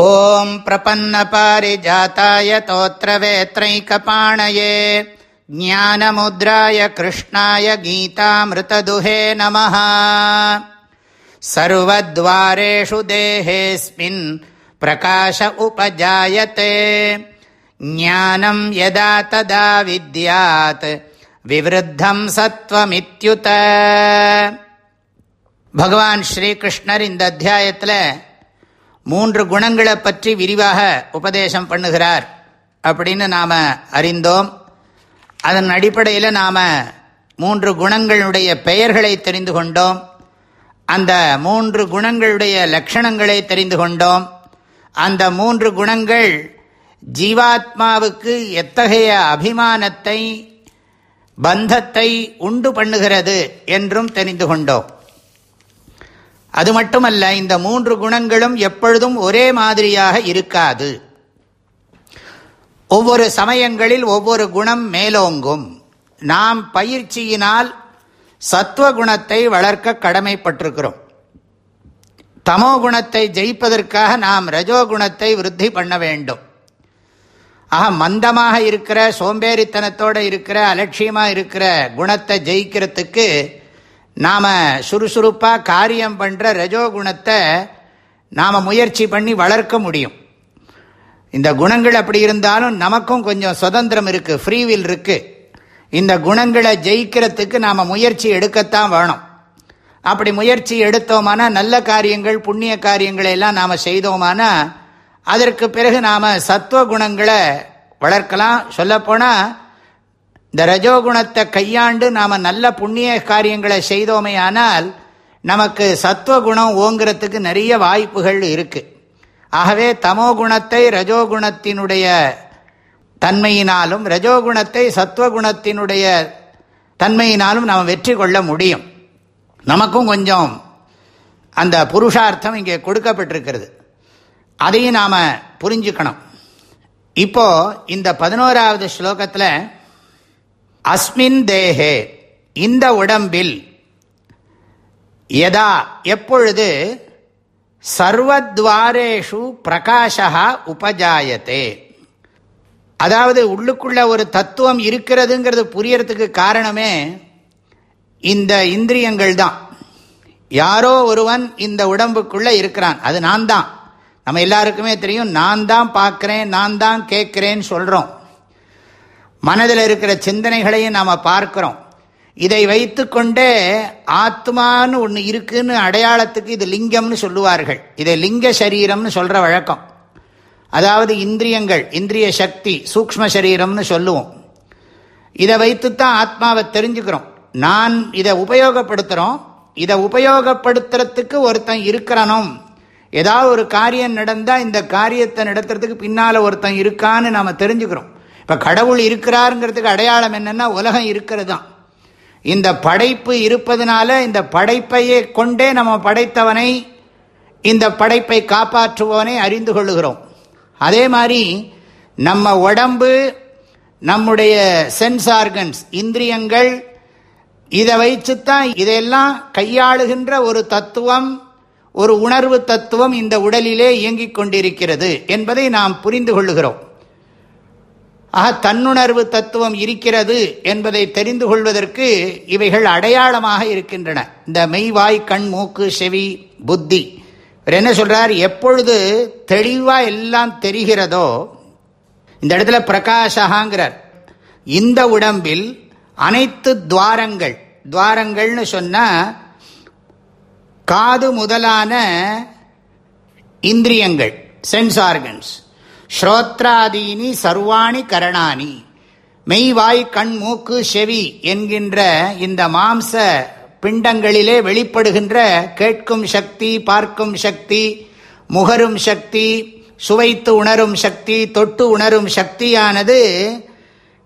ॐ प्रपन्नपारिजाताय तोत्रवेत्रैकपाणये ज्ञानमुद्राय कृष्णाय गीतामृतदुहे नमः सर्वद्वारेषु देहेऽस्मिन् प्रकाश उपजायते ज्ञानम् यदा तदा विद्यात् விவருத்தம் சத்வமித்யுத பகவான் ஸ்ரீகிருஷ்ணர் இந்த அத்தியாயத்தில் மூன்று குணங்களை பற்றி விரிவாக உபதேசம் பண்ணுகிறார். அப்படின்னு நாம் அறிந்தோம். அதன் அடிப்படையில் நாம் மூன்று குணங்களுடைய பெயர்களை தெரிந்து கொண்டோம். அந்த மூன்று குணங்களுடைய லட்சணங்களை தெரிந்து கொண்டோம். அந்த மூன்று குணங்கள் ஜீவாத்மாவுக்கு எத்தகைய அபிமானத்தை பந்தத்தை உண்டு பண்ணுகிறது என்றும் தெரிந்து கொண்டோம். அது மட்டுமல்ல இந்த மூன்று குணங்களும் எப்பொழுதும் ஒரே மாதிரியாக இருக்காது. ஒவ்வொரு சமயங்களில் ஒவ்வொரு குணம் மேலோங்கும். நாம் பயிற்சியினால் சத்துவகுணத்தை வளர்க்க கடமைப்பட்டிருக்கிறோம். தமோ குணத்தை ஜெயிப்பதற்காக நாம் ரஜோகுணத்தை விருத்தி பண்ண வேண்டும். ஆக மந்தமாக இருக்கிற சோம்பேறித்தனத்தோடு இருக்கிற அலட்சியமாக இருக்கிற குணத்தை ஜெயிக்கிறதுக்கு நாம் சுறுசுறுப்பாக காரியம் பண்ணுற ரஜோகுணத்தை நாம் முயற்சி பண்ணி வளர்க்க முடியும். இந்த குணங்கள் அப்படி இருந்தாலும் நமக்கும் கொஞ்சம் சுதந்திரம் இருக்குது ஃப்ரீவில் இருக்குது இந்த குணங்களை ஜெயிக்கிறதுக்கு நாம் முயற்சி எடுக்கத்தான் வேணும். அப்படி முயற்சி எடுத்தோமானா நல்ல காரியங்கள் புண்ணிய காரியங்களை எல்லாம் நாம் செய்தோமானா அதற்கு பிறகு நாம் சத்துவ குணங்களை வளர்க்கலாம். சொல்லப்போனால் இந்த ரஜோகுணத்தை கையாண்டு நாம் நல்ல புண்ணிய காரியங்களை செய்தோமே ஆனால் நமக்கு சத்துவகுணம் ஓங்கிறதுக்கு நிறைய வாய்ப்புகள் இருக்குது ஆகவே தமோ குணத்தை ரஜோகுணத்தினுடைய தன்மையினாலும் ரஜோகுணத்தை சத்துவகுணத்தினுடைய தன்மையினாலும் நாம் வெற்றி கொள்ள முடியும். நமக்கும் கொஞ்சம் அந்த புருஷார்த்தம் இங்கே கொடுக்கப்பட்டிருக்கிறது. அதையும் நாம் புரிஞ்சுக்கணும். இப்போ இந்த பதினோராவது ஸ்லோகத்தில் அஸ்மின் தேகே இந்த உடம்பில் எதா எப்பொழுது சர்வத்வாரேஷு பிரகாஷா உபஜாயத்தே அதாவது உள்ளுக்குள்ள ஒரு தத்துவம் இருக்கிறதுங்கிறது புரியறதுக்கு காரணமே இந்த இந்திரியங்கள் தான். யாரோ ஒருவன் இந்த உடம்புக்குள்ளே இருக்கிறான். அது நான் தான் நம்ம எல்லாருக்குமே தெரியும் நான் தான் பார்க்குறேன் நான் தான் கேட்குறேன்னு சொல்கிறோம் மனதில் இருக்கிற சிந்தனைகளையும் நாம் பார்க்குறோம். இதை வைத்து கொண்டே ஆத்மான்னு ஒன்று இருக்குன்னு அடையாளத்துக்கு இது லிங்கம்னு சொல்லுவார்கள். இதை லிங்க சரீரம்னு சொல்கிற வழக்கம். அதாவது இந்திரியங்கள் இந்திரிய சக்தி சூக்ம சரீரம்னு சொல்லுவோம். இதை வைத்துத்தான் ஆத்மாவை தெரிஞ்சுக்கிறோம். நான் இதை உபயோகப்படுத்துகிறோம் இதை உபயோகப்படுத்துறதுக்கு ஒருத்தன் இருக்கிறனும் ஏதாவது ஒரு காரியம் நடந்தால் இந்த காரியத்தை நடத்துறதுக்கு பின்னால் ஒருத்தன் இருக்கான்னு நாம் தெரிஞ்சுக்கிறோம். இப்போ கடவுள் இருக்கிறாருங்கிறதுக்கு அடையாளம் என்னென்னா உலகம் இருக்கிறது தான் இந்த படைப்பு இருப்பதனால இந்த படைப்பையே கொண்டே நம்ம படைத்தவனை இந்த படைப்பை காப்பாற்றுபவனை அறிந்து கொள்ளுகிறோம். அதே மாதிரி நம்ம உடம்பு நம்முடைய சென்ஸ் ஆர்கன்ஸ் இந்திரியங்கள் இதை வைச்சுத்தான் இதையெல்லாம் கையாளுகின்ற ஒரு தத்துவம் ஒரு உணர்வு தத்துவம் இந்த உடலிலே இயங்கிக் கொண்டிருக்கிறது என்பதை நாம் புரிந்து கொள்ளுகிறோம். ஆக தன்னுணர்வு தத்துவம் இருக்கிறது என்பதை தெரிந்து கொள்வதற்கு இவைகள் அடையாளமாக இருக்கின்றன. இந்த மெய்வாய் கண் மூக்கு செவி புத்தி. என்ன சொல்றார்? எப்பொழுது தெளிவாக எல்லாம் தெரிகிறதோ இந்த இடத்துல பிரகாஷகாங்கிறார் இந்த உடம்பில் அனைத்து துவாரங்கள் துவாரங்கள்னு சொன்னால் காது முதலான இந்திரியங்கள் சென்ஸ் ஆர்கன்ஸ் ஸ்ரோத்ராதீனி சர்வாணி கரணானி. மெய்வாய் கண் மூக்கு செவி என்கின்ற இந்த மாம்ச பிண்டங்களிலே வெளிப்படுகின்ற கேட்கும் சக்தி பார்க்கும் சக்தி முகரும் சக்தி சுவைத்து உணரும் சக்தி தொட்டு உணரும் சக்தியானது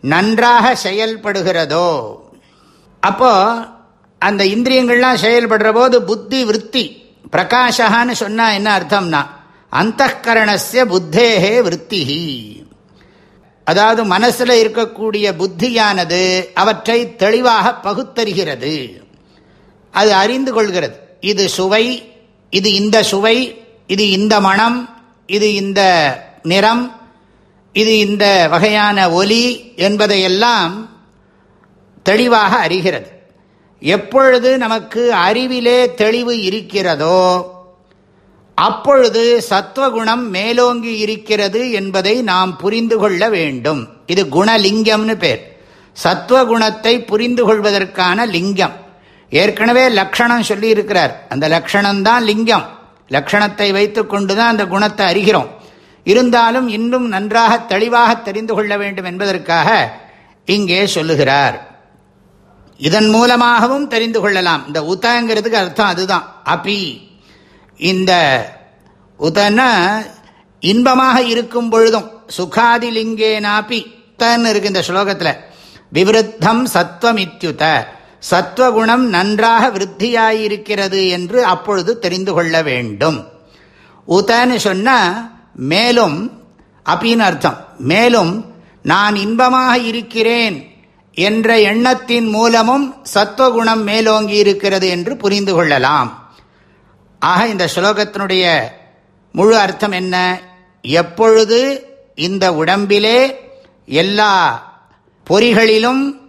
நன்றாக செயல்படுகிறதோ. அப்போ அந்த இந்திரியங்கள்லாம் செயல்படுற போது புத்தி விற்பி பிரகாஷகான்னு சொன்னால் என்ன அர்த்தம்னா அந்த கரணசிய புத்தேகே விற்த்திஹி அதாவது மனசில் இருக்கக்கூடிய புத்தியானது அவற்றை தெளிவாக பகுத்தறிகிறது. அது அறிந்து கொள்கிறது. இது சுவை இது இந்த சுவை இது இந்த மனம் இது இந்த நிறம் இது இந்த வகையான ஒலி என்பதையெல்லாம் தெளிவாக அறிகிறது. எப்பொழுது நமக்கு அறிவிலே தெளிவு இருக்கிறதோ அப்பொழுது சத்வகுணம் மேலோங்கி இருக்கிறது என்பதை நாம் புரிந்து கொள்ள வேண்டும். இது குணலிங்கம்னு பேர். சத்வகுணத்தை புரிந்து கொள்வதற்கான லிங்கம். ஏற்கனவே லக்ஷணம் சொல்லி இருக்கிறார். அந்த லக்ஷணம்தான் லிங்கம். லக்ஷணத்தை வைத்துக் கொண்டுதான் அந்த குணத்தை அறிகிறோம். இருந்தாலும் இன்னும் நன்றாக தெளிவாக தெரிந்து கொள்ள வேண்டும் என்பதற்காக இங்கே சொல்லுகிறார். இதன் மூலமாகவும் தெரிந்து கொள்ளலாம். இந்த உதங்கிறதுக்கு அர்த்தம் அதுதான். அபி. இந்த உதனா இன்பமாக இருக்கும் பொழுதும் சுகாதிலிங்கேனாப்பி தன்னு இருக்கு இந்த ஸ்லோகத்தில். விவருத்தம் சத்வமித்யுத சத்வகுணம் நன்றாக விருத்தியாயிருக்கிறது என்று அப்பொழுது தெரிந்து கொள்ள வேண்டும். உதன்னு சொன்னால் மேலும் அப்படின்னு அர்த்தம் மேலும் நான் இன்பமாக இருக்கிறேன் என்ற எண்ணத்தின் மூலமும் சத்வகுணம் மேலோங்கி இருக்கிறது என்று புரிந்து கொள்ளலாம். ஆக இந்த ஸ்லோகத்தினுடைய முழு அர்த்தம் என்ன? எப்பொழுது இந்த உடம்பிலே எல்லா பொறிகளிலும்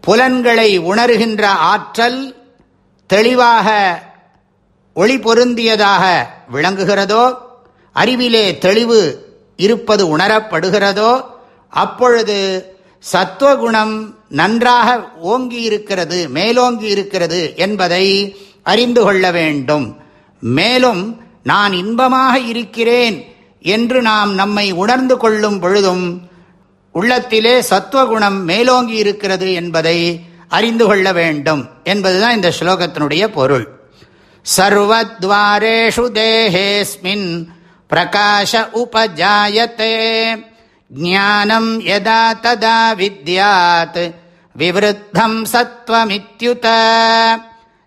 புலன்களை உணர்கின்ற ஆற்றல் தெளிவாக ஒளி பொருந்தியதாக விளங்குகிறதோ அறிவிலே தெளிவு இருப்பது உணரப்படுகிறதோ அப்பொழுது சத்துவகுணம் நன்றாக ஓங்கி இருக்கிறது மேலோங்கி இருக்கிறது என்பதை அறிந்து கொள்ள வேண்டும். மேலும் நான் இன்பமாக இருக்கிறேன் என்று நாம் நம்மை உணர்ந்து கொள்ளும் பொழுதும் உள்ளத்திலே சத்துவகுணம் மேலோங்கி இருக்கிறது என்பதை அறிந்து கொள்ள வேண்டும் என்பதுதான் இந்த ஸ்லோகத்தினுடைய பொருள். சர்வத்வாரேஷு தேகேஸ்மின் பிரகாஷ உபஜாயத்தே. ஞானம் எதா ததா வித்யாத். விவருத்தம் சத்வமித்யுத.